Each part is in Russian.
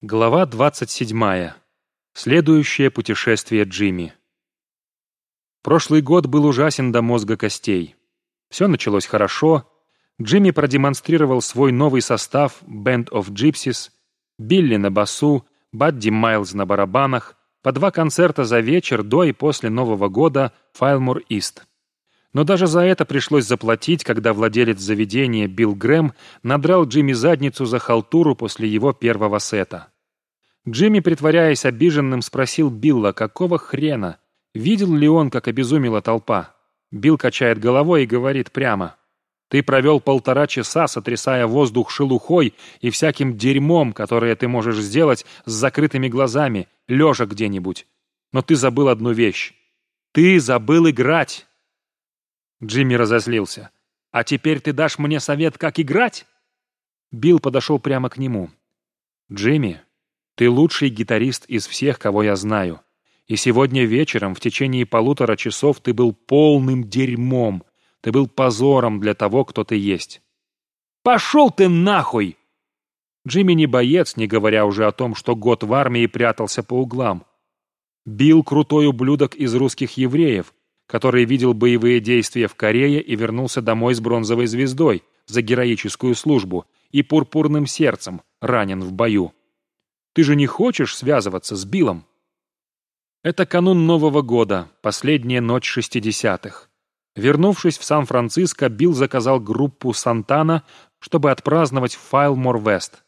Глава 27. Следующее путешествие Джимми. Прошлый год был ужасен до мозга костей. Все началось хорошо. Джимми продемонстрировал свой новый состав Band of Gypsies, Билли на басу, Бадди Майлз на барабанах, по два концерта за вечер до и после Нового года Файлмур Ист. Но даже за это пришлось заплатить, когда владелец заведения Билл Грэм надрал Джимми задницу за халтуру после его первого сета. Джимми, притворяясь обиженным, спросил Билла, какого хрена? Видел ли он, как обезумела толпа? Билл качает головой и говорит прямо. «Ты провел полтора часа, сотрясая воздух шелухой и всяким дерьмом, которое ты можешь сделать с закрытыми глазами, лежа где-нибудь. Но ты забыл одну вещь. Ты забыл играть!» Джимми разозлился. «А теперь ты дашь мне совет, как играть?» Билл подошел прямо к нему. «Джимми, ты лучший гитарист из всех, кого я знаю. И сегодня вечером, в течение полутора часов, ты был полным дерьмом. Ты был позором для того, кто ты есть». «Пошел ты нахуй!» Джимми не боец, не говоря уже о том, что год в армии прятался по углам. Билл крутой ублюдок из русских евреев, который видел боевые действия в Корее и вернулся домой с бронзовой звездой за героическую службу и пурпурным сердцем, ранен в бою. Ты же не хочешь связываться с Биллом? Это канун Нового года, последняя ночь шестидесятых. Вернувшись в Сан-Франциско, Билл заказал группу «Сантана», чтобы отпраздновать в Файлмор-Вест.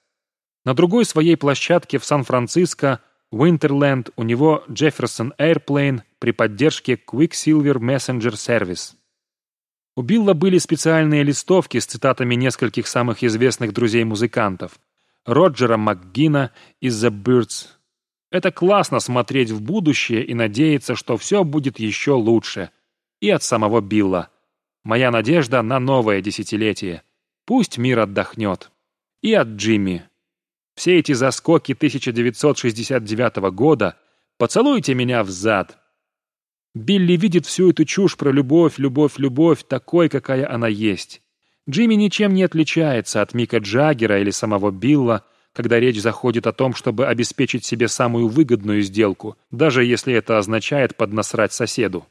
На другой своей площадке в Сан-Франциско Winterland у него Jefferson Airplane при поддержке Quicksilver Messenger Service. У Билла были специальные листовки с цитатами нескольких самых известных друзей-музыкантов. Роджера МакГина из The Birds. Это классно смотреть в будущее и надеяться, что все будет еще лучше. И от самого Билла. Моя надежда на новое десятилетие. Пусть мир отдохнет. И от Джимми. Все эти заскоки 1969 года «Поцелуйте меня в зад». Билли видит всю эту чушь про любовь, любовь, любовь, такой, какая она есть. Джимми ничем не отличается от Мика Джаггера или самого Билла, когда речь заходит о том, чтобы обеспечить себе самую выгодную сделку, даже если это означает поднасрать соседу.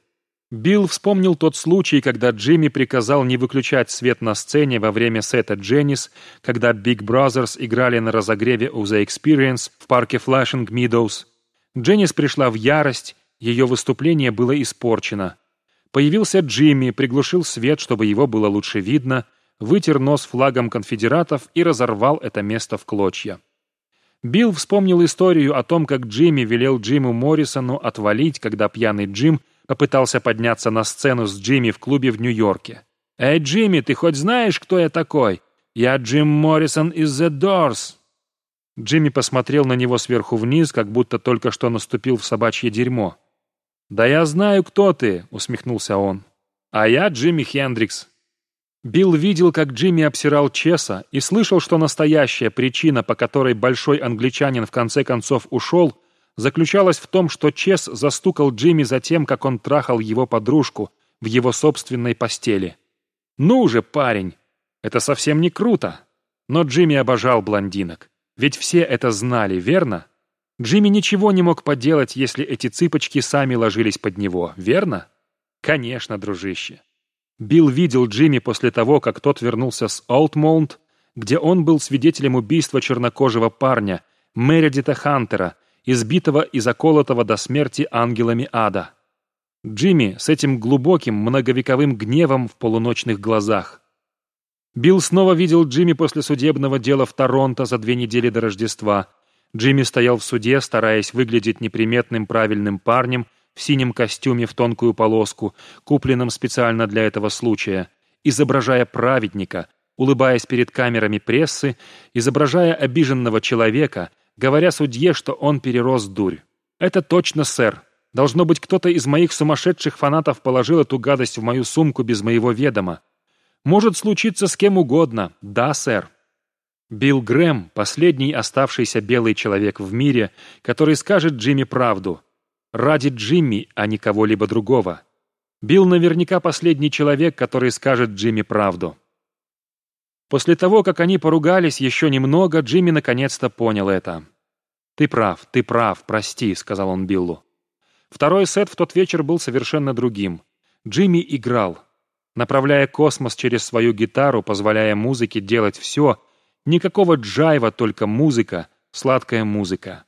Билл вспомнил тот случай, когда Джимми приказал не выключать свет на сцене во время сета «Дженнис», когда Big Brothers играли на разогреве у The Experience в парке Flashing Meadows. Дженнис пришла в ярость, ее выступление было испорчено. Появился Джимми, приглушил свет, чтобы его было лучше видно, вытер нос флагом конфедератов и разорвал это место в клочья. Билл вспомнил историю о том, как Джимми велел Джиму Моррисону отвалить, когда пьяный Джим попытался подняться на сцену с Джимми в клубе в Нью-Йорке. «Эй, Джимми, ты хоть знаешь, кто я такой? Я Джим Моррисон из The Doors!» Джимми посмотрел на него сверху вниз, как будто только что наступил в собачье дерьмо. «Да я знаю, кто ты», — усмехнулся он. «А я Джимми Хендрикс». Билл видел, как Джимми обсирал Чеса, и слышал, что настоящая причина, по которой большой англичанин в конце концов ушел, заключалась в том, что Чес застукал Джимми за тем, как он трахал его подружку в его собственной постели. «Ну же, парень! Это совсем не круто!» Но Джимми обожал блондинок. Ведь все это знали, верно? Джимми ничего не мог поделать, если эти цыпочки сами ложились под него, верно? Конечно, дружище. Билл видел Джимми после того, как тот вернулся с Олдмоунд, где он был свидетелем убийства чернокожего парня, Мередита Хантера, избитого и заколотого до смерти ангелами ада. Джимми с этим глубоким многовековым гневом в полуночных глазах. Билл снова видел Джимми после судебного дела в Торонто за две недели до Рождества. Джимми стоял в суде, стараясь выглядеть неприметным правильным парнем в синем костюме в тонкую полоску, купленном специально для этого случая, изображая праведника, улыбаясь перед камерами прессы, изображая обиженного человека, говоря судье, что он перерос дурь. «Это точно, сэр. Должно быть, кто-то из моих сумасшедших фанатов положил эту гадость в мою сумку без моего ведома. Может случиться с кем угодно. Да, сэр». Билл Грэм — последний оставшийся белый человек в мире, который скажет Джимми правду. Ради Джимми, а не кого-либо другого. Билл наверняка последний человек, который скажет Джимми правду. После того, как они поругались еще немного, Джимми наконец-то понял это. «Ты прав, ты прав, прости», — сказал он Биллу. Второй сет в тот вечер был совершенно другим. Джимми играл, направляя космос через свою гитару, позволяя музыке делать все. Никакого джайва, только музыка, сладкая музыка.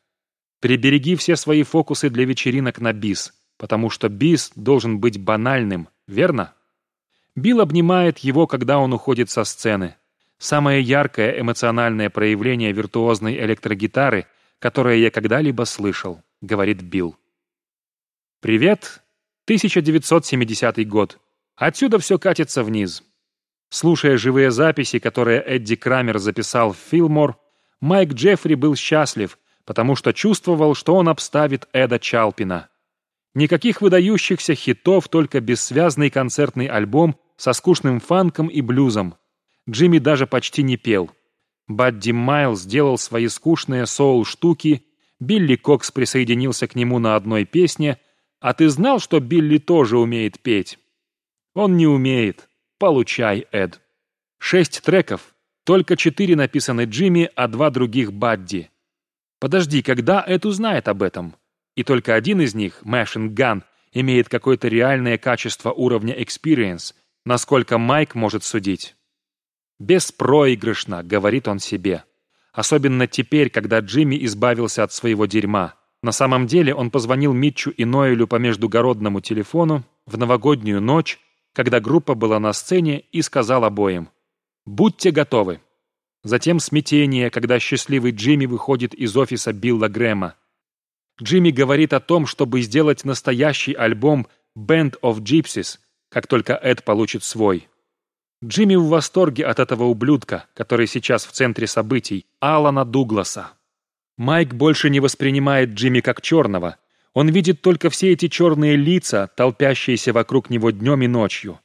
Прибереги все свои фокусы для вечеринок на бис, потому что бис должен быть банальным, верно? Билл обнимает его, когда он уходит со сцены. Самое яркое эмоциональное проявление виртуозной электрогитары, которое я когда-либо слышал, говорит Билл. Привет, 1970 год. Отсюда все катится вниз. Слушая живые записи, которые Эдди Крамер записал в Филмор, Майк Джеффри был счастлив, потому что чувствовал, что он обставит Эда Чалпина. Никаких выдающихся хитов, только бессвязный концертный альбом со скучным фанком и блюзом. Джимми даже почти не пел. Бадди Майлз сделал свои скучные соул-штуки, Билли Кокс присоединился к нему на одной песне, а ты знал, что Билли тоже умеет петь? Он не умеет. Получай, Эд. Шесть треков, только четыре написаны Джимми, а два других Бадди. Подожди, когда Эд узнает об этом? И только один из них, Machine Gun, имеет какое-то реальное качество уровня Experience, насколько Майк может судить. «Беспроигрышно», — говорит он себе. Особенно теперь, когда Джимми избавился от своего дерьма. На самом деле он позвонил Митчу и Ноэлю по междугородному телефону в новогоднюю ночь, когда группа была на сцене, и сказал обоим «Будьте готовы». Затем смятение, когда счастливый Джимми выходит из офиса Билла Грэма. Джимми говорит о том, чтобы сделать настоящий альбом «Band of Gypsies», как только Эд получит свой. Джимми в восторге от этого ублюдка, который сейчас в центре событий, Алана Дугласа. Майк больше не воспринимает Джимми как черного. Он видит только все эти черные лица, толпящиеся вокруг него днем и ночью.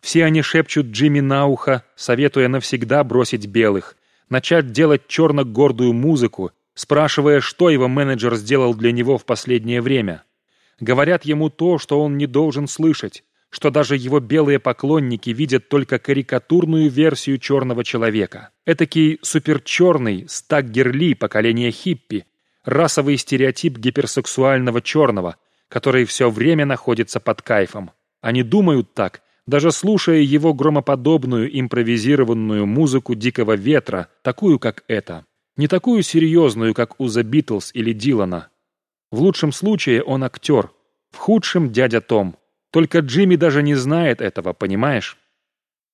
Все они шепчут Джимми на ухо, советуя навсегда бросить белых, начать делать черно-гордую музыку спрашивая, что его менеджер сделал для него в последнее время. Говорят ему то, что он не должен слышать, что даже его белые поклонники видят только карикатурную версию черного человека. Этакий суперчерный стаггерли поколения хиппи, расовый стереотип гиперсексуального черного, который все время находится под кайфом. Они думают так, даже слушая его громоподобную импровизированную музыку дикого ветра, такую как эта. Не такую серьезную, как у The Beatles или Дилана. В лучшем случае он актер, в худшем дядя Том. Только Джимми даже не знает этого, понимаешь?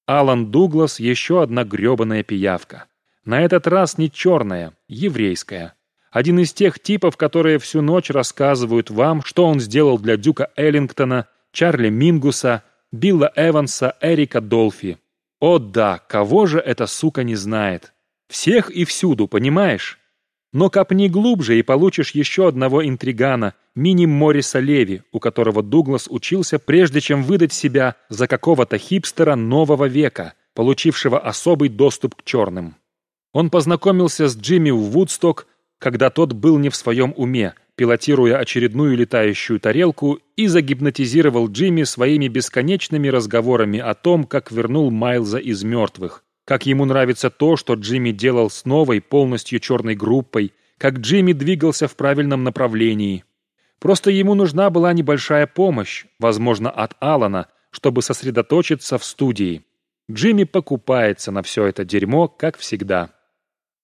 Алан Дуглас еще одна гребаная пиявка. На этот раз не черная, еврейская. Один из тех типов, которые всю ночь рассказывают вам, что он сделал для Дюка Эллингтона, Чарли Мингуса, Билла Эванса, Эрика Долфи. О да, кого же эта сука не знает? Всех и всюду, понимаешь? Но копни глубже и получишь еще одного интригана, мини Морриса Леви, у которого Дуглас учился, прежде чем выдать себя за какого-то хипстера нового века, получившего особый доступ к черным. Он познакомился с Джимми в Вудсток, когда тот был не в своем уме, пилотируя очередную летающую тарелку, и загипнотизировал Джимми своими бесконечными разговорами о том, как вернул Майлза из мертвых, как ему нравится то, что Джимми делал с новой, полностью черной группой, как Джимми двигался в правильном направлении. Просто ему нужна была небольшая помощь, возможно, от Алана, чтобы сосредоточиться в студии. Джимми покупается на все это дерьмо, как всегда.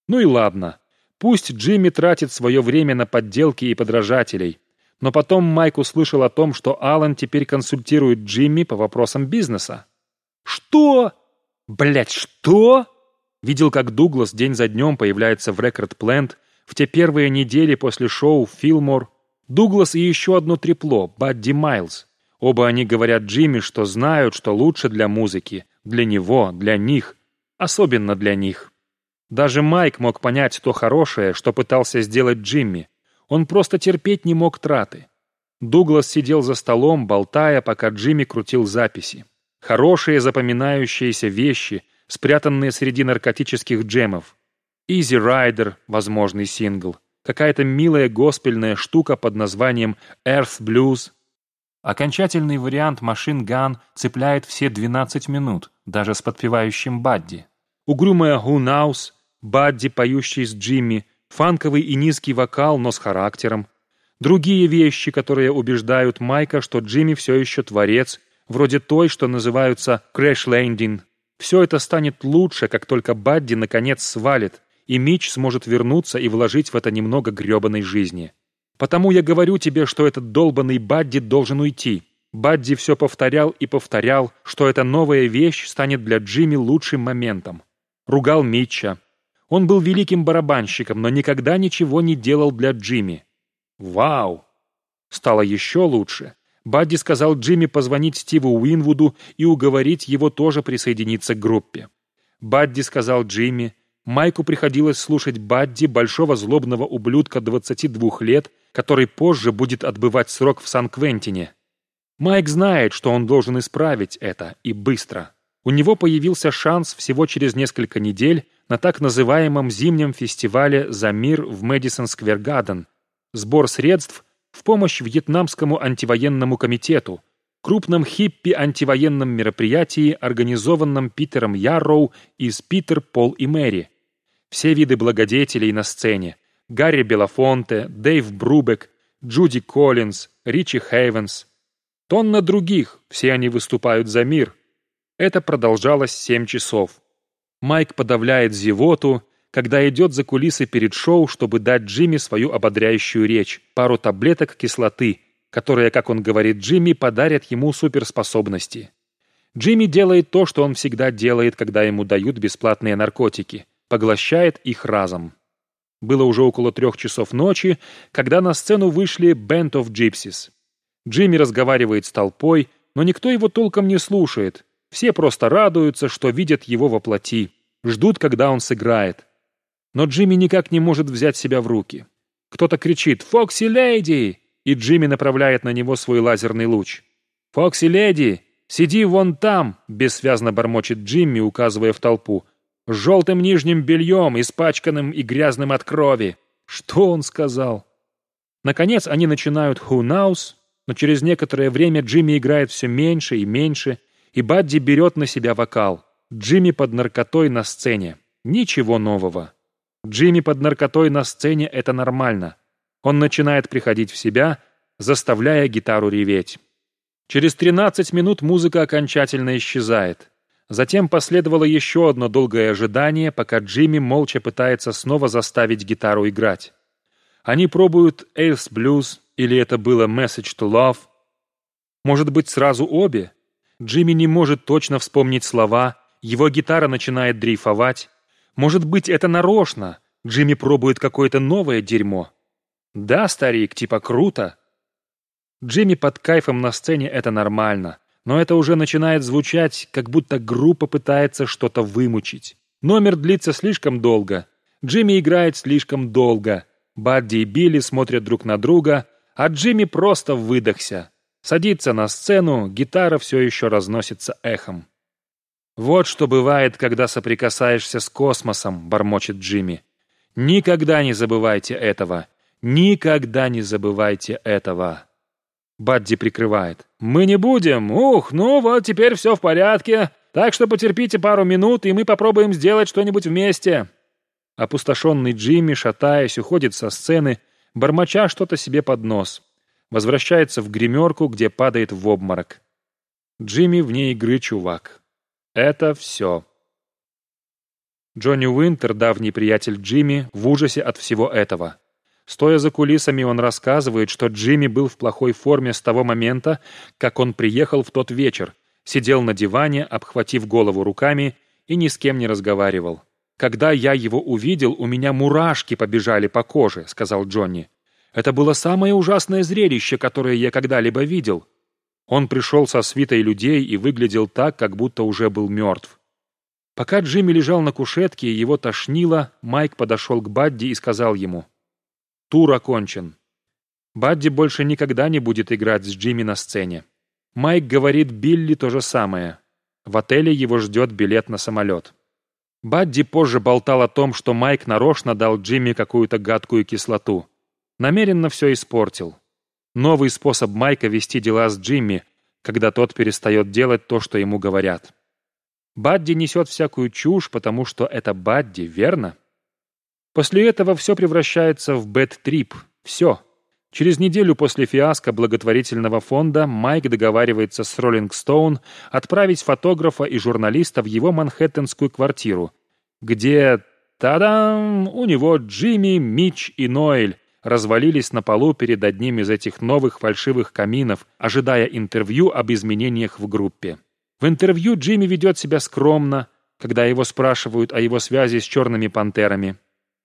Ну и ладно. Пусть Джимми тратит свое время на подделки и подражателей. Но потом Майк услышал о том, что Алан теперь консультирует Джимми по вопросам бизнеса. «Что?» Блять, что? Видел, как Дуглас день за днем появляется в Рекорд Плент в те первые недели после шоу «Филмор». Дуглас и еще одно трепло, Бадди Майлз. Оба они говорят Джимми, что знают, что лучше для музыки, для него, для них, особенно для них. Даже Майк мог понять то хорошее, что пытался сделать Джимми. Он просто терпеть не мог траты. Дуглас сидел за столом, болтая, пока Джимми крутил записи. Хорошие запоминающиеся вещи, спрятанные среди наркотических джемов. Easy Rider, возможный сингл. Какая-то милая госпельная штука под названием Earth Blues. Окончательный вариант Machine Gun цепляет все 12 минут, даже с подпевающим Бадди. Угрюмая Who Knows, Бадди, поющий с Джимми, фанковый и низкий вокал, но с характером. Другие вещи, которые убеждают Майка, что Джимми все еще творец, вроде той, что называются «Crash Landing». Все это станет лучше, как только Бадди наконец свалит, и Мич сможет вернуться и вложить в это немного гребаной жизни. Потому я говорю тебе, что этот долбанный Бадди должен уйти. Бадди все повторял и повторял, что эта новая вещь станет для Джимми лучшим моментом. Ругал Митча. Он был великим барабанщиком, но никогда ничего не делал для Джимми. Вау! Стало еще лучше. Бадди сказал Джимми позвонить Стиву Уинвуду и уговорить его тоже присоединиться к группе. Бадди сказал Джимми, Майку приходилось слушать Бадди, большого злобного ублюдка 22 лет, который позже будет отбывать срок в Сан-Квентине. Майк знает, что он должен исправить это, и быстро. У него появился шанс всего через несколько недель на так называемом зимнем фестивале «За мир» в Мэдисон Сквер Гарден. Сбор средств в помощь Вьетнамскому антивоенному комитету, крупном хиппи-антивоенном мероприятии, организованном Питером Ярроу из «Питер, Пол и Мэри». Все виды благодетелей на сцене. Гарри Белофонте, Дэйв Брубек, Джуди Коллинз, Ричи Хейвенс, Тонна других, все они выступают за мир. Это продолжалось семь часов. Майк подавляет зевоту, когда идет за кулисы перед шоу, чтобы дать Джимми свою ободряющую речь, пару таблеток кислоты, которые, как он говорит Джимми, подарят ему суперспособности. Джимми делает то, что он всегда делает, когда ему дают бесплатные наркотики, поглощает их разом. Было уже около трех часов ночи, когда на сцену вышли Band of Gypsies. Джимми разговаривает с толпой, но никто его толком не слушает. Все просто радуются, что видят его во плоти, ждут, когда он сыграет. Но Джимми никак не может взять себя в руки. Кто-то кричит «Фокси Леди!» и Джимми направляет на него свой лазерный луч. «Фокси Леди, сиди вон там!» — бессвязно бормочет Джимми, указывая в толпу. «С желтым нижним бельем, испачканным и грязным от крови!» Что он сказал? Наконец они начинают «Who knows?» но через некоторое время Джимми играет все меньше и меньше, и Бадди берет на себя вокал. Джимми под наркотой на сцене. Ничего нового. Джимми под наркотой на сцене — это нормально. Он начинает приходить в себя, заставляя гитару реветь. Через 13 минут музыка окончательно исчезает. Затем последовало еще одно долгое ожидание, пока Джимми молча пытается снова заставить гитару играть. Они пробуют Ace Blues, или это было Message to Love? Может быть, сразу обе? Джимми не может точно вспомнить слова, его гитара начинает дрейфовать. Может быть, это нарочно? Джимми пробует какое-то новое дерьмо. Да, старик, типа круто. Джимми под кайфом на сцене — это нормально, но это уже начинает звучать, как будто группа пытается что-то вымучить. Номер длится слишком долго. Джимми играет слишком долго. Бадди и Билли смотрят друг на друга — а Джимми просто выдохся. Садится на сцену, гитара все еще разносится эхом. «Вот что бывает, когда соприкасаешься с космосом», — бормочет Джимми. «Никогда не забывайте этого. Никогда не забывайте этого». Бадди прикрывает. «Мы не будем. Ух, ну вот теперь все в порядке. Так что потерпите пару минут, и мы попробуем сделать что-нибудь вместе». Опустошенный Джимми, шатаясь, уходит со сцены, бормоча что-то себе под нос. Возвращается в гримерку, где падает в обморок. Джимми вне игры чувак. Это все. Джонни Уинтер, давний приятель Джимми, в ужасе от всего этого. Стоя за кулисами, он рассказывает, что Джимми был в плохой форме с того момента, как он приехал в тот вечер, сидел на диване, обхватив голову руками и ни с кем не разговаривал. «Когда я его увидел, у меня мурашки побежали по коже», — сказал Джонни. «Это было самое ужасное зрелище, которое я когда-либо видел». Он пришел со свитой людей и выглядел так, как будто уже был мертв. Пока Джимми лежал на кушетке и его тошнило, Майк подошел к Бадди и сказал ему. «Тур окончен. Бадди больше никогда не будет играть с Джимми на сцене. Майк говорит Билли то же самое. В отеле его ждет билет на самолет». Бадди позже болтал о том, что Майк нарочно дал Джимми какую-то гадкую кислоту. Намеренно все испортил. Новый способ Майка вести дела с Джимми, когда тот перестает делать то, что ему говорят. Бадди несет всякую чушь, потому что это Бадди, верно? После этого все превращается в бэт-трип. Все. Через неделю после фиаско благотворительного фонда Майк договаривается с Роллинг Стоун отправить фотографа и журналиста в его манхэттенскую квартиру, где, тадам, у него Джимми, Мич и Ноэль развалились на полу перед одним из этих новых фальшивых каминов, ожидая интервью об изменениях в группе. В интервью Джимми ведет себя скромно, когда его спрашивают о его связи с черными пантерами.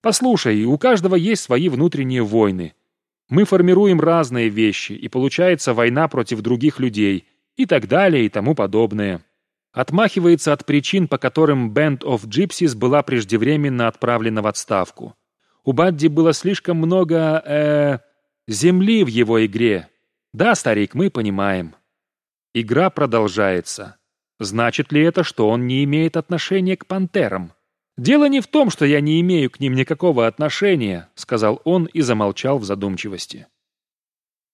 «Послушай, у каждого есть свои внутренние войны. Мы формируем разные вещи, и получается война против других людей, и так далее, и тому подобное». Отмахивается от причин, по которым Band of Gypsies была преждевременно отправлена в отставку. У Бадди было слишком много, э, земли в его игре. Да, старик, мы понимаем. Игра продолжается. Значит ли это, что он не имеет отношения к пантерам? «Дело не в том, что я не имею к ним никакого отношения», сказал он и замолчал в задумчивости.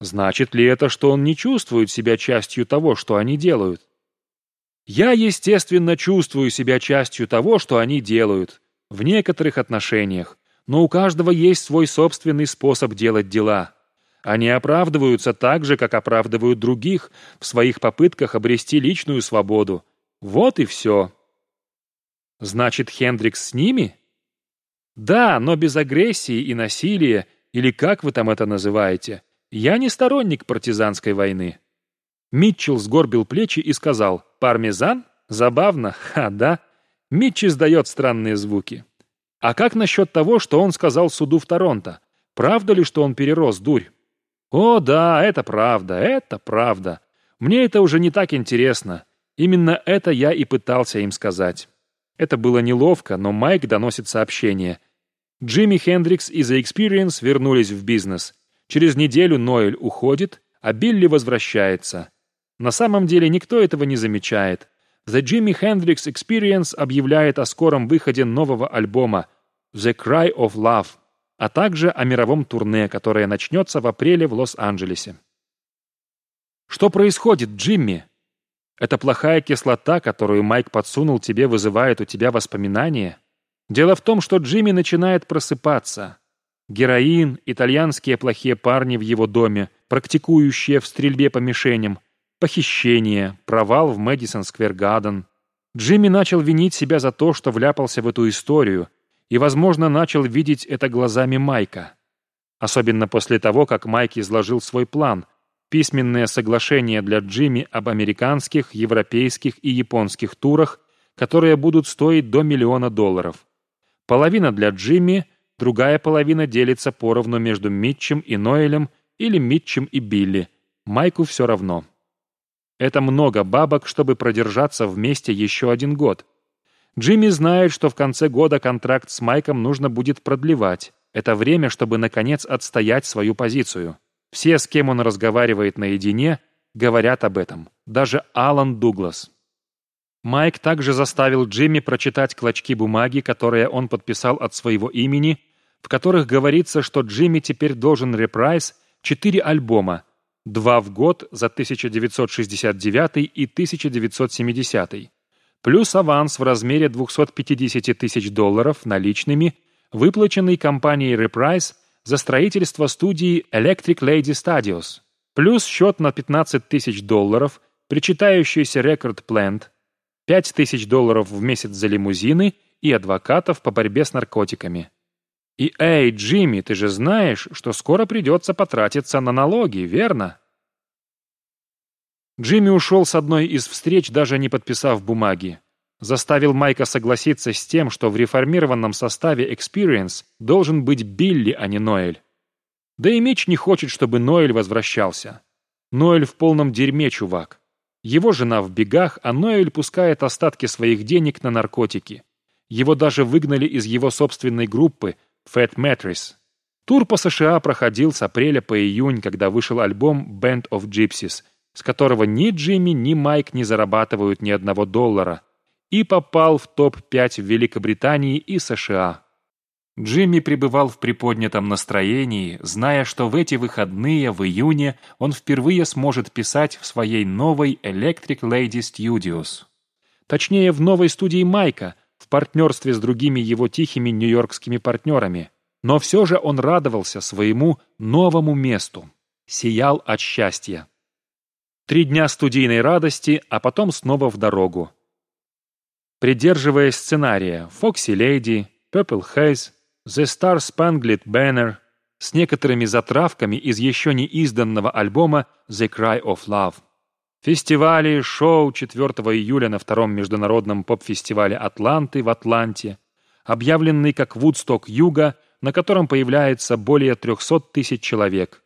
«Значит ли это, что он не чувствует себя частью того, что они делают?» «Я, естественно, чувствую себя частью того, что они делают, в некоторых отношениях, но у каждого есть свой собственный способ делать дела. Они оправдываются так же, как оправдывают других в своих попытках обрести личную свободу. Вот и все. Значит, Хендрикс с ними? Да, но без агрессии и насилия, или как вы там это называете. Я не сторонник партизанской войны. Митчелл сгорбил плечи и сказал, «Пармезан? Забавно, ха, да?» Митчи издает странные звуки. А как насчет того, что он сказал суду в Торонто? Правда ли, что он перерос дурь? О, да, это правда, это правда. Мне это уже не так интересно. Именно это я и пытался им сказать. Это было неловко, но Майк доносит сообщение. Джимми Хендрикс и The Experience вернулись в бизнес. Через неделю Ноэль уходит, а Билли возвращается. На самом деле никто этого не замечает. The Jimi Hendrix Experience объявляет о скором выходе нового альбома The Cry of Love а также о мировом турне, которое начнется в апреле в Лос-Анджелесе. «Что происходит, Джимми? Эта плохая кислота, которую Майк подсунул тебе, вызывает у тебя воспоминания? Дело в том, что Джимми начинает просыпаться. Героин, итальянские плохие парни в его доме, практикующие в стрельбе по мишеням, похищение, провал в Мэдисон Сквер Гарден. Джимми начал винить себя за то, что вляпался в эту историю – и, возможно, начал видеть это глазами Майка. Особенно после того, как Майк изложил свой план – письменное соглашение для Джимми об американских, европейских и японских турах, которые будут стоить до миллиона долларов. Половина для Джимми, другая половина делится поровну между Митчем и Ноэлем или Митчем и Билли. Майку все равно. Это много бабок, чтобы продержаться вместе еще один год – Джимми знает, что в конце года контракт с Майком нужно будет продлевать. Это время, чтобы, наконец, отстоять свою позицию. Все, с кем он разговаривает наедине, говорят об этом. Даже Алан Дуглас. Майк также заставил Джимми прочитать клочки бумаги, которые он подписал от своего имени, в которых говорится, что Джимми теперь должен Reprise четыре альбома, два в год за 1969 и 1970 плюс аванс в размере 250 тысяч долларов наличными, выплаченный компанией Reprise за строительство студии Electric Lady Studios, плюс счет на 15 тысяч долларов, причитающийся Record Plant, 5 тысяч долларов в месяц за лимузины и адвокатов по борьбе с наркотиками. И эй, Джимми, ты же знаешь, что скоро придется потратиться на налоги, верно? Джимми ушел с одной из встреч, даже не подписав бумаги. Заставил Майка согласиться с тем, что в реформированном составе Experience должен быть Билли, а не Ноэль. Да и Мич не хочет, чтобы Ноэль возвращался. Ноэль в полном дерьме, чувак. Его жена в бегах, а Ноэль пускает остатки своих денег на наркотики. Его даже выгнали из его собственной группы Fat Mattress. Тур по США проходил с апреля по июнь, когда вышел альбом Band of Gypsies – с которого ни Джимми, ни Майк не зарабатывают ни одного доллара, и попал в топ-5 в Великобритании и США. Джимми пребывал в приподнятом настроении, зная, что в эти выходные в июне он впервые сможет писать в своей новой Electric Lady Studios. Точнее, в новой студии Майка, партнерстве с другими его тихими нью-йоркскими партнерами. Но все же он радовался своему новому месту. Сиял от счастья. Три дня студийной радости, а потом снова в дорогу. Придерживаясь сценария «Фокси Леди», «Purple Haze», «The Star Spangled Banner», с некоторыми затравками из еще не изданного альбома «The Cry of Love». Фестивали, шоу 4 июля на втором международном поп-фестивале «Атланты» в Атланте, объявленный как «Вудсток Юга», на котором появляется более 300 тысяч человек.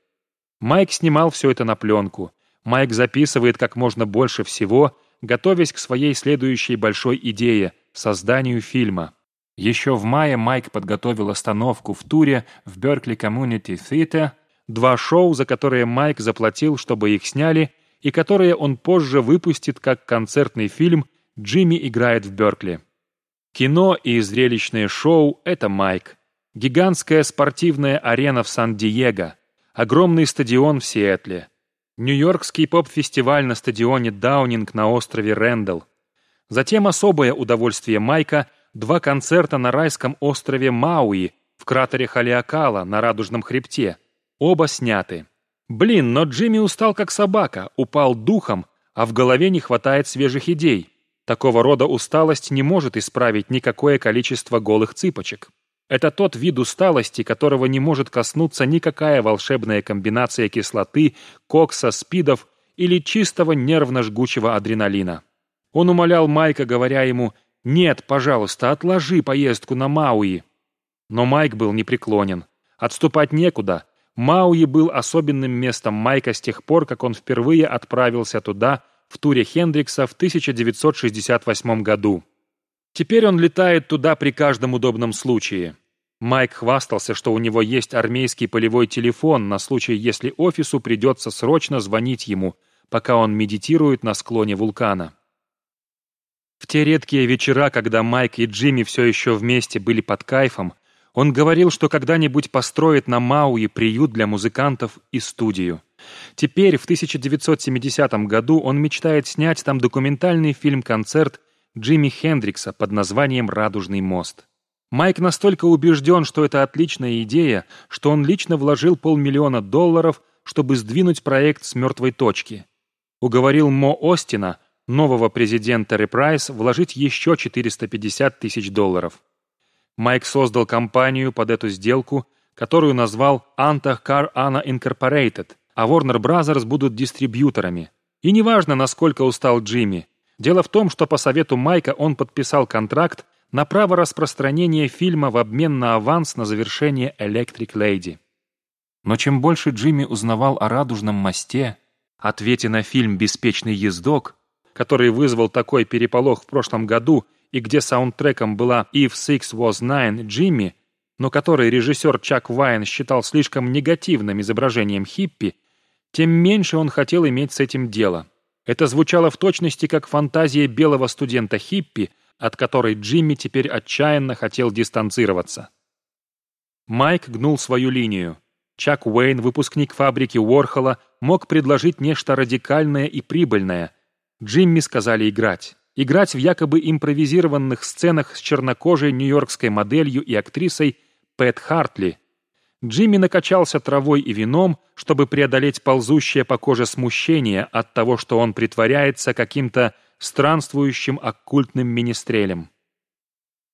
Майк снимал все это на пленку. Майк записывает как можно больше всего, готовясь к своей следующей большой идее – созданию фильма. Еще в мае Майк подготовил остановку в туре в Беркли Community Theater, два шоу, за которые Майк заплатил, чтобы их сняли – и которые он позже выпустит как концертный фильм «Джимми играет в Беркли». Кино и зрелищное шоу — это Майк. Гигантская спортивная арена в Сан-Диего, огромный стадион в Сиэтле, Нью-Йоркский поп-фестиваль на стадионе Даунинг на острове Рэндалл. Затем особое удовольствие Майка — два концерта на райском острове Мауи в кратере Халиакала на Радужном хребте. Оба сняты. Блин, но Джимми устал как собака, упал духом, а в голове не хватает свежих идей. Такого рода усталость не может исправить никакое количество голых цыпочек. Это тот вид усталости, которого не может коснуться никакая волшебная комбинация кислоты, кокса, спидов или чистого нервно-жгучего адреналина. Он умолял Майка, говоря ему «Нет, пожалуйста, отложи поездку на Мауи». Но Майк был непреклонен. Отступать некуда, Мауи был особенным местом Майка с тех пор, как он впервые отправился туда в туре Хендрикса в 1968 году. Теперь он летает туда при каждом удобном случае. Майк хвастался, что у него есть армейский полевой телефон на случай, если офису придется срочно звонить ему, пока он медитирует на склоне вулкана. В те редкие вечера, когда Майк и Джимми все еще вместе были под кайфом, он говорил, что когда-нибудь построит на Мауи приют для музыкантов и студию. Теперь, в 1970 году, он мечтает снять там документальный фильм-концерт Джимми Хендрикса под названием «Радужный мост». Майк настолько убежден, что это отличная идея, что он лично вложил полмиллиона долларов, чтобы сдвинуть проект с мертвой точки. Уговорил Мо Остина, нового президента Репрайс, вложить еще 450 тысяч долларов. Майк создал компанию под эту сделку, которую назвал Anta Car Ana Incorporated, а Warner Brothers будут дистрибьюторами. И неважно, насколько устал Джимми. Дело в том, что по совету Майка он подписал контракт на право распространения фильма в обмен на аванс на завершение Electric Lady. Но чем больше Джимми узнавал о радужном мосте, ответе на фильм «Беспечный ездок», который вызвал такой переполох в прошлом году и где саундтреком была «If Six Was Nine» Джимми, но который режиссер Чак Вайн считал слишком негативным изображением хиппи, тем меньше он хотел иметь с этим дело. Это звучало в точности как фантазия белого студента хиппи, от которой Джимми теперь отчаянно хотел дистанцироваться. Майк гнул свою линию. Чак Уэйн, выпускник фабрики Уорхола, мог предложить нечто радикальное и прибыльное. Джимми сказали играть играть в якобы импровизированных сценах с чернокожей нью-йоркской моделью и актрисой Пэт Хартли. Джимми накачался травой и вином, чтобы преодолеть ползущее по коже смущение от того, что он притворяется каким-то странствующим оккультным министрелем.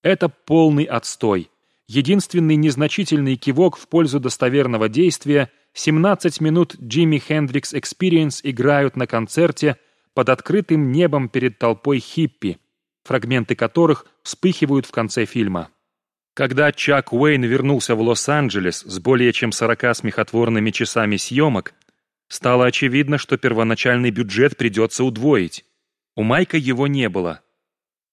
Это полный отстой. Единственный незначительный кивок в пользу достоверного действия — 17 минут Джимми Хендрикс Experience играют на концерте — под открытым небом перед толпой хиппи, фрагменты которых вспыхивают в конце фильма. Когда Чак Уэйн вернулся в Лос-Анджелес с более чем 40 смехотворными часами съемок, стало очевидно, что первоначальный бюджет придется удвоить. У Майка его не было.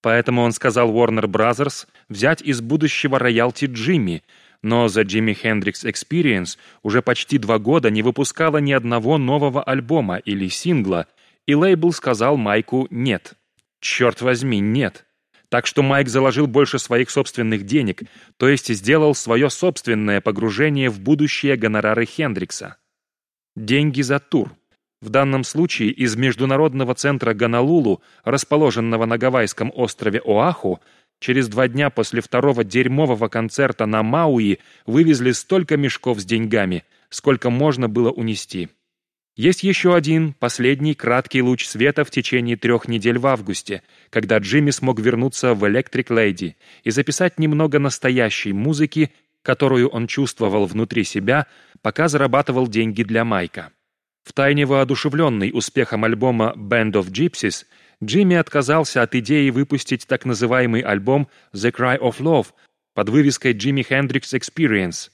Поэтому он сказал Warner Brothers взять из будущего роялти Джимми, но за Jimi Hendrix Experience уже почти два года не выпускала ни одного нового альбома или сингла, и лейбл сказал Майку «нет». Черт возьми, нет. Так что Майк заложил больше своих собственных денег, то есть сделал свое собственное погружение в будущее гонорары Хендрикса. Деньги за тур. В данном случае из Международного центра Гонолулу, расположенного на гавайском острове Оаху, через два дня после второго дерьмового концерта на Мауи вывезли столько мешков с деньгами, сколько можно было унести. Есть еще один, последний краткий луч света в течение трех недель в августе, когда Джимми смог вернуться в Electric Lady и записать немного настоящей музыки, которую он чувствовал внутри себя, пока зарабатывал деньги для Майка. Втайне воодушевленный успехом альбома «Band of Gypsies», Джимми отказался от идеи выпустить так называемый альбом «The Cry of Love» под вывеской «Jimi Hendrix Experience».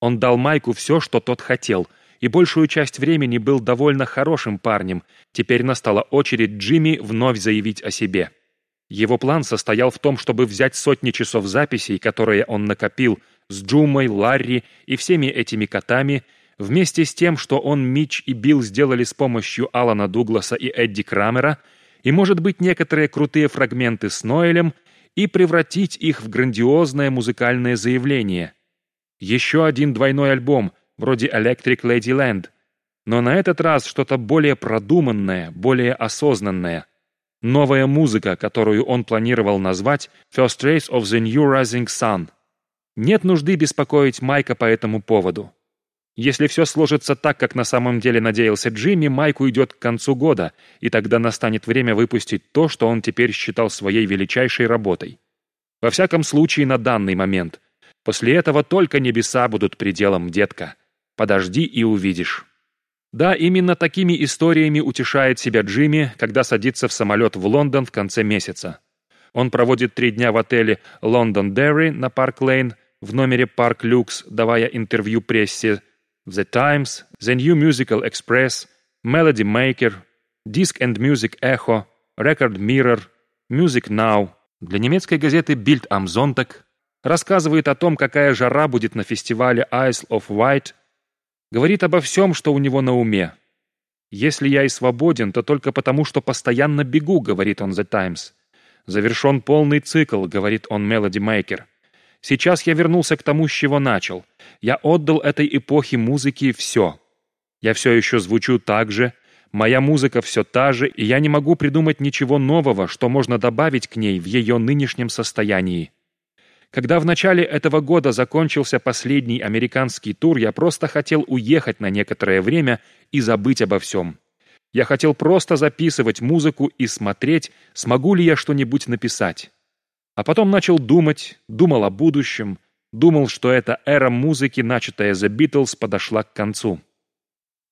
Он дал Майку все, что тот хотел – и большую часть времени был довольно хорошим парнем, теперь настала очередь Джимми вновь заявить о себе. Его план состоял в том, чтобы взять сотни часов записей, которые он накопил с Джумой, Ларри и всеми этими котами, вместе с тем, что он, Мич и Билл сделали с помощью Алана Дугласа и Эдди Крамера, и, может быть, некоторые крутые фрагменты с Ноэлем, и превратить их в грандиозное музыкальное заявление. Еще один двойной альбом — вроде Electric Ladyland, но на этот раз что-то более продуманное, более осознанное. Новая музыка, которую он планировал назвать «First Race of the New Rising Sun». Нет нужды беспокоить Майка по этому поводу. Если все сложится так, как на самом деле надеялся Джимми, Майк уйдет к концу года, и тогда настанет время выпустить то, что он теперь считал своей величайшей работой. Во всяком случае, на данный момент. После этого только небеса будут пределом, детка. Подожди и увидишь. Да, именно такими историями утешает себя Джимми, когда садится в самолет в Лондон в конце месяца. Он проводит три дня в отеле «Лондон Дерри» на Парк-Лейн в номере «Парк Люкс», давая интервью прессе «The Times», «The New Musical Express», «Melody Maker», «Disc and Music Echo», «Record Mirror», «Music Now». Для немецкой газеты «Bild am Sonntag» рассказывает о том, какая жара будет на фестивале «Isle of Wight», Говорит обо всем, что у него на уме. «Если я и свободен, то только потому, что постоянно бегу», — говорит он The Times. «Завершен полный цикл», — говорит он Melody Maker. «Сейчас я вернулся к тому, с чего начал. Я отдал этой эпохе музыки все. Я все еще звучу так же, моя музыка все та же, и я не могу придумать ничего нового, что можно добавить к ней в ее нынешнем состоянии. Когда в начале этого года закончился последний американский тур, я просто хотел уехать на некоторое время и забыть обо всем. Я хотел просто записывать музыку и смотреть, смогу ли я что-нибудь написать. А потом начал думать, думал о будущем, думал, что эта эра музыки, начатая The Beatles, подошла к концу.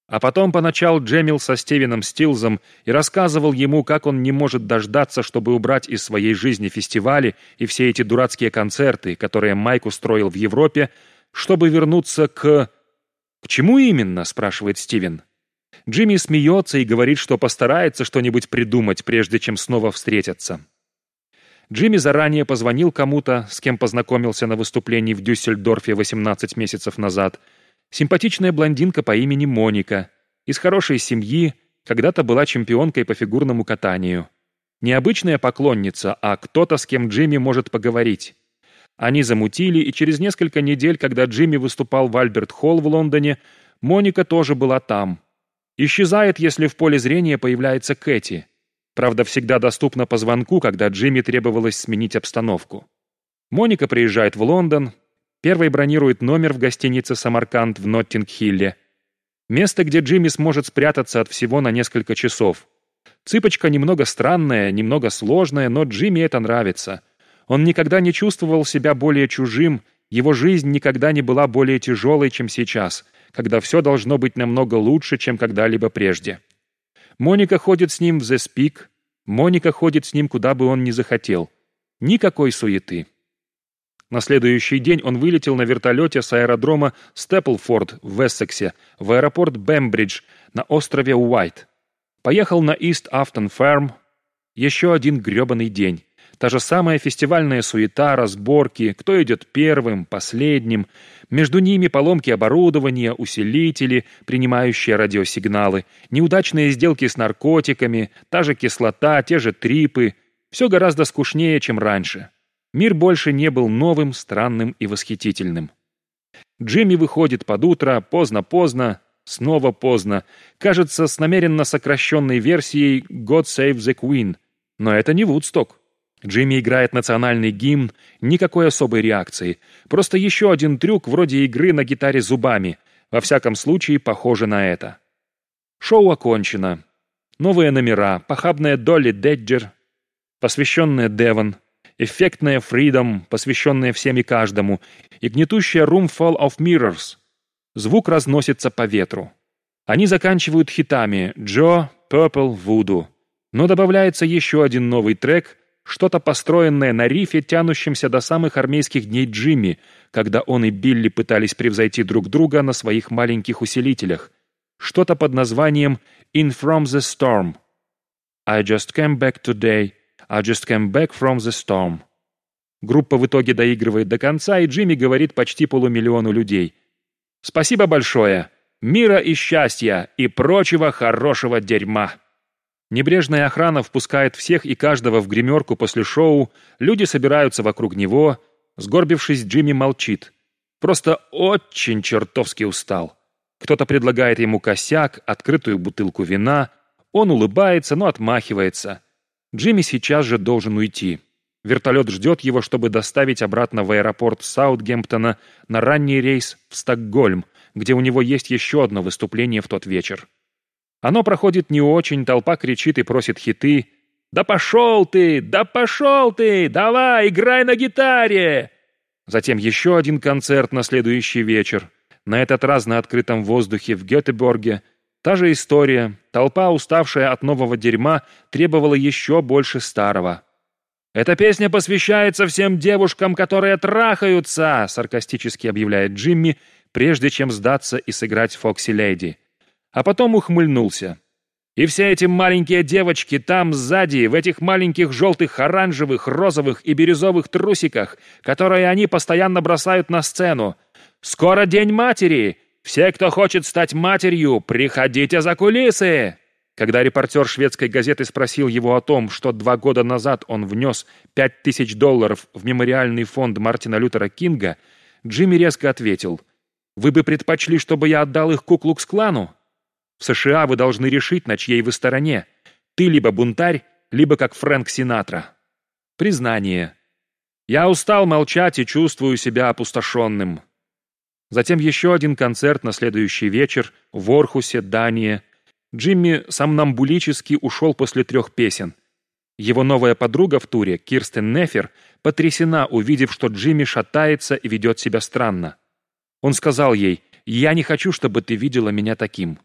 А потом поначалу джемил со Стивеном Стилзом и рассказывал ему, как он не может дождаться, чтобы убрать из своей жизни фестивали и все эти дурацкие концерты, которые Майк устроил в Европе, чтобы вернуться к... «К чему именно?» — спрашивает Стивен. Джимми смеется и говорит, что постарается что-нибудь придумать, прежде чем снова встретятся. Джимми заранее позвонил кому-то, с кем познакомился на выступлении в Дюссельдорфе 18 месяцев назад — Симпатичная блондинка по имени Моника. Из хорошей семьи, когда-то была чемпионкой по фигурному катанию. Необычная поклонница, а кто-то, с кем Джимми может поговорить. Они замутили, и через несколько недель, когда Джимми выступал в Альберт-Холл в Лондоне, Моника тоже была там. Исчезает, если в поле зрения появляется Кэти. Правда, всегда доступна по звонку, когда Джимми требовалось сменить обстановку. Моника приезжает в Лондон, Первый бронирует номер в гостинице «Самарканд» в Ноттинг-Хилле. Место, где Джимми сможет спрятаться от всего на несколько часов. Цыпочка немного странная, немного сложная, но Джимми это нравится. Он никогда не чувствовал себя более чужим, его жизнь никогда не была более тяжелой, чем сейчас, когда все должно быть намного лучше, чем когда-либо прежде. Моника ходит с ним в The Speak, Моника ходит с ним, куда бы он ни захотел. Никакой суеты. На следующий день он вылетел на вертолете с аэродрома Степлфорд в Эссексе в аэропорт Бембридж на острове Уайт. Поехал на Ист Афтон Ферм. Еще один гребаный день. Та же самая фестивальная суета, разборки, кто идет первым, последним. Между ними поломки оборудования, усилители, принимающие радиосигналы, неудачные сделки с наркотиками, та же кислота, те же трипы. Все гораздо скучнее, чем раньше. Мир больше не был новым, странным и восхитительным. Джимми выходит под утро, поздно-поздно, снова поздно, кажется, с намеренно сокращенной версией «God Save the Queen», но это не Вудсток. Джимми играет национальный гимн, никакой особой реакции. Просто еще один трюк вроде игры на гитаре зубами. Во всяком случае, похоже на это. Шоу окончено. Новые номера, похабная Долли Деджер, посвященная Девон, эффектная Фридом, посвященная всем и каждому, и гнетущая Room Fall of Mirrors. Звук разносится по ветру. Они заканчивают хитами «Джо», «Purple», «Voodoo». Но добавляется еще один новый трек, что-то построенное на рифе, тянущемся до самых армейских дней Джимми, когда он и Билли пытались превзойти друг друга на своих маленьких усилителях. Что-то под названием «In From The Storm». «I just came back today», «I just came back from the storm». Группа в итоге доигрывает до конца, и Джимми говорит почти полумиллиону людей. «Спасибо большое! Мира и счастья и прочего хорошего дерьма!» Небрежная охрана впускает всех и каждого в гримерку после шоу, люди собираются вокруг него. Сгорбившись, Джимми молчит. Просто очень чертовски устал. Кто-то предлагает ему косяк, открытую бутылку вина. Он улыбается, но отмахивается. Джимми сейчас же должен уйти. Вертолет ждет его, чтобы доставить обратно в аэропорт Саутгемптона на ранний рейс в Стокгольм, где у него есть еще одно выступление в тот вечер. Оно проходит не очень, толпа кричит и просит хиты. «Да пошел ты! Да пошел ты! Давай, играй на гитаре!» Затем еще один концерт на следующий вечер. На этот раз на открытом воздухе в Гетеборге. Та же история. Толпа, уставшая от нового дерьма, требовала еще больше старого. «Эта песня посвящается всем девушкам, которые трахаются!» саркастически объявляет Джимми, прежде чем сдаться и сыграть Фокси Леди а потом ухмыльнулся. И все эти маленькие девочки там сзади, в этих маленьких желтых, оранжевых, розовых и бирюзовых трусиках, которые они постоянно бросают на сцену. «Скоро День матери! Все, кто хочет стать матерью, приходите за кулисы!» Когда репортер шведской газеты спросил его о том, что два года назад он внес пять тысяч долларов в мемориальный фонд Мартина Лютера Кинга, Джимми резко ответил, «Вы бы предпочли, чтобы я отдал их Куклукс-клану?» В США вы должны решить, на чьей вы стороне. Ты либо бунтарь, либо как Фрэнк Синатра. Признание. Я устал молчать и чувствую себя опустошенным. Затем еще один концерт на следующий вечер в Орхусе, Дания. Джимми сомнамбулически ушел после трех песен. Его новая подруга в туре, Кирстен Нефер, потрясена, увидев, что Джимми шатается и ведет себя странно. Он сказал ей, «Я не хочу, чтобы ты видела меня таким».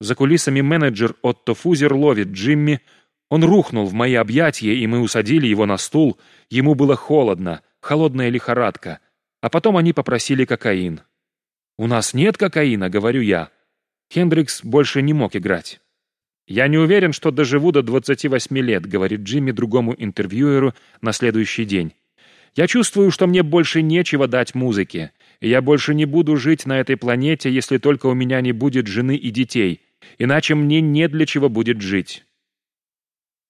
За кулисами менеджер Отто Фузер ловит Джимми. Он рухнул в мои объятия, и мы усадили его на стул. Ему было холодно, холодная лихорадка. А потом они попросили кокаин. «У нас нет кокаина», — говорю я. Хендрикс больше не мог играть. «Я не уверен, что доживу до 28 лет», — говорит Джимми другому интервьюеру на следующий день. «Я чувствую, что мне больше нечего дать музыке, и я больше не буду жить на этой планете, если только у меня не будет жены и детей, иначе мне не для чего будет жить.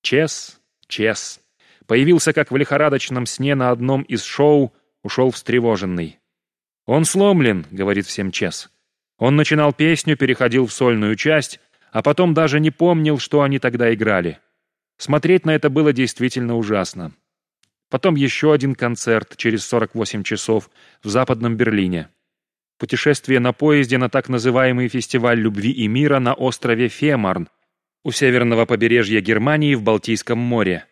Чес, Чес, появился как в лихорадочном сне на одном из шоу, ушел встревоженный. «Он сломлен», — говорит всем Чес. Он начинал песню, переходил в сольную часть, а потом даже не помнил, что они тогда играли. Смотреть на это было действительно ужасно. Потом еще один концерт через 48 часов в Западном Берлине. Путешествие на поезде на так называемый фестиваль любви и мира на острове Фемарн у северного побережья Германии в Балтийском море.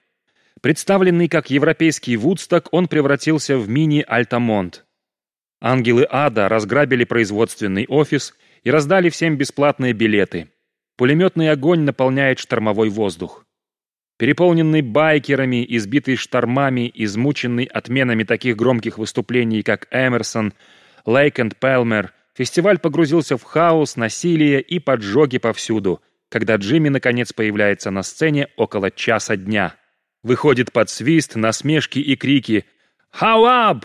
Представленный как европейский Вудсток, он превратился в мини-Альтамонт. Ангелы ада разграбили производственный офис и раздали всем бесплатные билеты. Пулеметный огонь наполняет штормовой воздух. Переполненный байкерами, избитый штормами, измученный отменами таких громких выступлений, как Эмерсон – Лейк энд Пелмер, фестиваль погрузился в хаос, насилие и поджоги повсюду, когда Джимми наконец появляется на сцене около часа дня. Выходит под свист, насмешки и крики «How up!»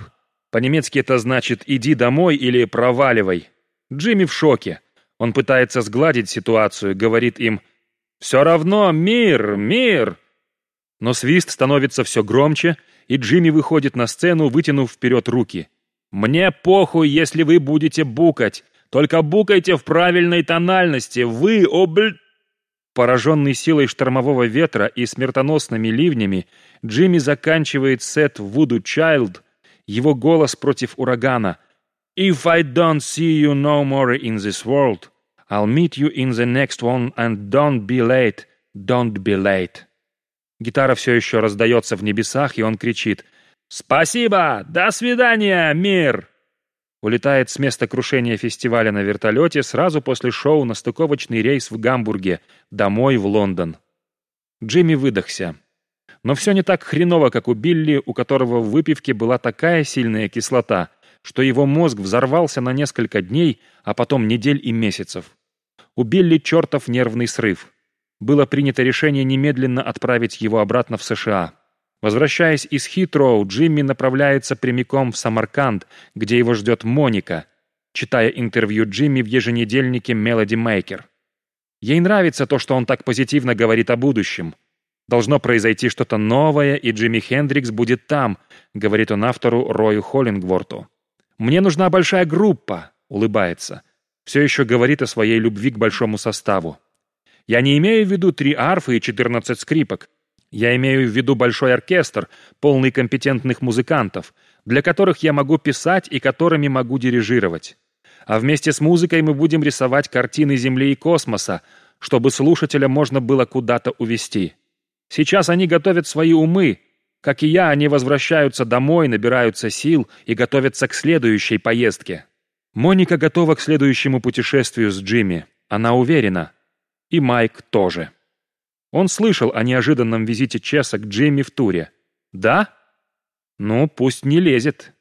По-немецки это значит «иди домой» или «проваливай». Джимми в шоке. Он пытается сгладить ситуацию, говорит им «Все равно мир, мир!» Но свист становится все громче, и Джимми выходит на сцену, вытянув вперед руки – «Мне похуй, если вы будете букать. Только букайте в правильной тональности. Вы, обль...» Пораженный силой штормового ветра и смертоносными ливнями, Джимми заканчивает сет «Voodoo Child», его голос против урагана. «If I don't see you no more in this world, I'll meet you in the next one and don't be late, don't be late». Гитара все еще раздается в небесах, и он кричит «Спасибо! До свидания, мир!» Улетает с места крушения фестиваля на вертолете сразу после шоу на стыковочный рейс в Гамбурге, домой в Лондон. Джимми выдохся. Но все не так хреново, как у Билли, у которого в выпивке была такая сильная кислота, что его мозг взорвался на несколько дней, а потом недель и месяцев. У Билли чертов нервный срыв. Было принято решение немедленно отправить его обратно в США. Возвращаясь из Хитроу, Джимми направляется прямиком в Самарканд, где его ждет Моника, читая интервью Джимми в еженедельнике Melody Maker. Ей нравится то, что он так позитивно говорит о будущем. Должно произойти что-то новое, и Джимми Хендрикс будет там, говорит он автору Рою Холлингворту. «Мне нужна большая группа», — улыбается. Все еще говорит о своей любви к большому составу. «Я не имею в виду три арфы и четырнадцать скрипок. Я имею в виду большой оркестр, полный компетентных музыкантов, для которых я могу писать и которыми могу дирижировать. А вместе с музыкой мы будем рисовать картины Земли и космоса, чтобы слушателя можно было куда-то увести. Сейчас они готовят свои умы. Как и я, они возвращаются домой, набираются сил и готовятся к следующей поездке. Моника готова к следующему путешествию с Джимми. Она уверена. И Майк тоже. Он слышал о неожиданном визите Чеса к Джимми в туре. Да? Ну, пусть не лезет.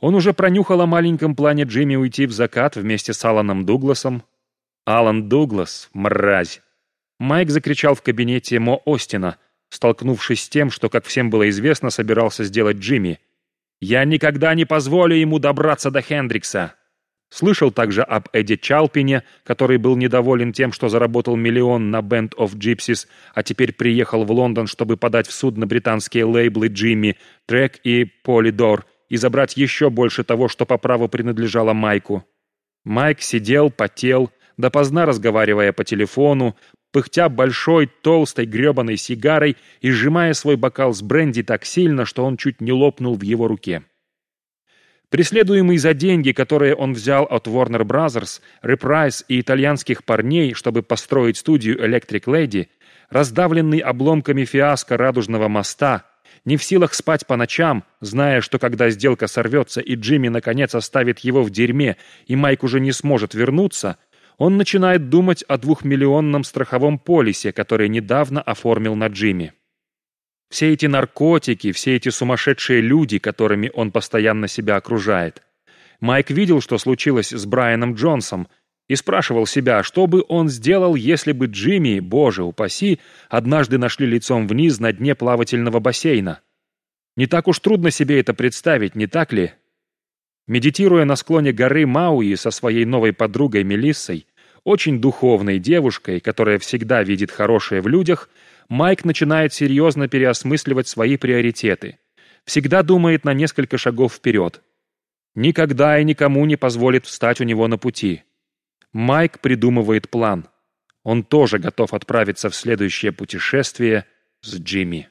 Он уже пронюхал о маленьком плане Джимми уйти в закат вместе с Аланом Дугласом. Алан Дуглас, мразь. Майк закричал в кабинете Мо Остина, столкнувшись с тем, что, как всем было известно, собирался сделать Джимми. «Я никогда не позволю ему добраться до Хендрикса!» Слышал также об Эдди Чалпине, который был недоволен тем, что заработал миллион на Band of Gypsies, а теперь приехал в Лондон, чтобы подать в суд на британские лейблы Джимми, Трек и Полидор и забрать еще больше того, что по праву принадлежало Майку. Майк сидел, потел, допоздна разговаривая по телефону, пыхтя большой, толстой, гребаной сигарой и сжимая свой бокал с бренди так сильно, что он чуть не лопнул в его руке. Преследуемый за деньги, которые он взял от Warner Brothers, Reprise и итальянских парней, чтобы построить студию Electric Lady, раздавленный обломками фиаско Радужного моста, не в силах спать по ночам, зная, что когда сделка сорвется и Джимми наконец оставит его в дерьме, и Майк уже не сможет вернуться, он начинает думать о двухмиллионном страховом полисе, который недавно оформил на Джимми. Все эти наркотики, все эти сумасшедшие люди, которыми он постоянно себя окружает. Майк видел, что случилось с Брайаном Джонсом, и спрашивал себя, что бы он сделал, если бы Джимми, боже упаси, однажды нашли лицом вниз на дне плавательного бассейна. Не так уж трудно себе это представить, не так ли? Медитируя на склоне горы Мауи со своей новой подругой Мелиссой, очень духовной девушкой, которая всегда видит хорошее в людях, Майк начинает серьезно переосмысливать свои приоритеты. Всегда думает на несколько шагов вперед. Никогда и никому не позволит встать у него на пути. Майк придумывает план. Он тоже готов отправиться в следующее путешествие с Джимми.